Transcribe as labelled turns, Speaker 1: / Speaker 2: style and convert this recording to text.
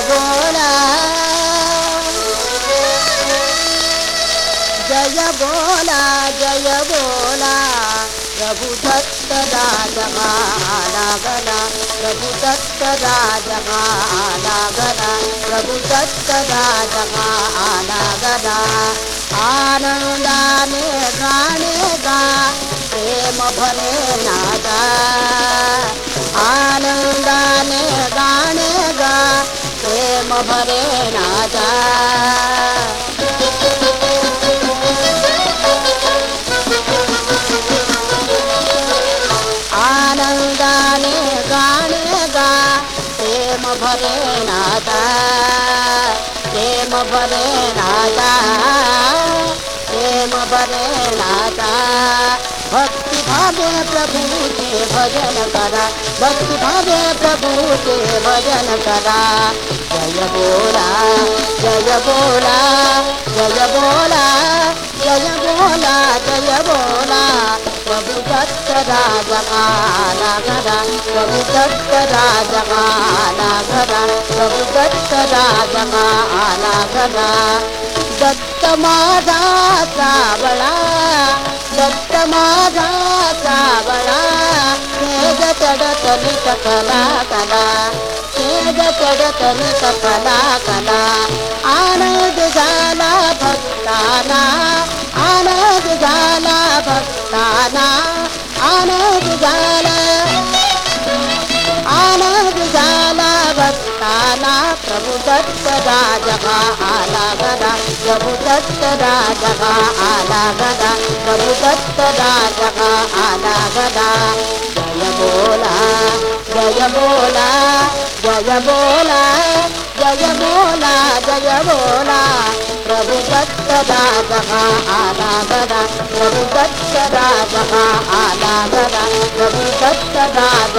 Speaker 1: बोला जय बोला जय बोला प्रभुदत्त गदा प्रभुदत्त गदा प्रभुदत्तना ग आन गाणे। गा। प्रेम भगा भरे गा प्रेम भरे नादा प्रेम भरे नादा प्रेम भरे भक्ति भावे प्रभु के भजन करा। भक्ति भावे प्रभु के भजन करा। जय बोला जय बोला जय बोला जय बोला जय बोला. प्रभु दत्त राजमाला गरा प्रभु दत्त राजमाला गरा प्रभु दत्त राजमाला दत्त माझा सावळा दत्त माझा सावळा चढत कला कला. तेज चढत नित कला। आनंद झाला भक्ताना, आनंद झाला भक्ताना आला गदा, प्रभु दत्त आला गदा, प्रभु दत्त आला गदा। जय बोला जय बोला। जय बोला जय बोला जय बोला प्रभु राजगा आला गदा प्रभु दत्त राजगा आला गदा प्रभु दत्त राज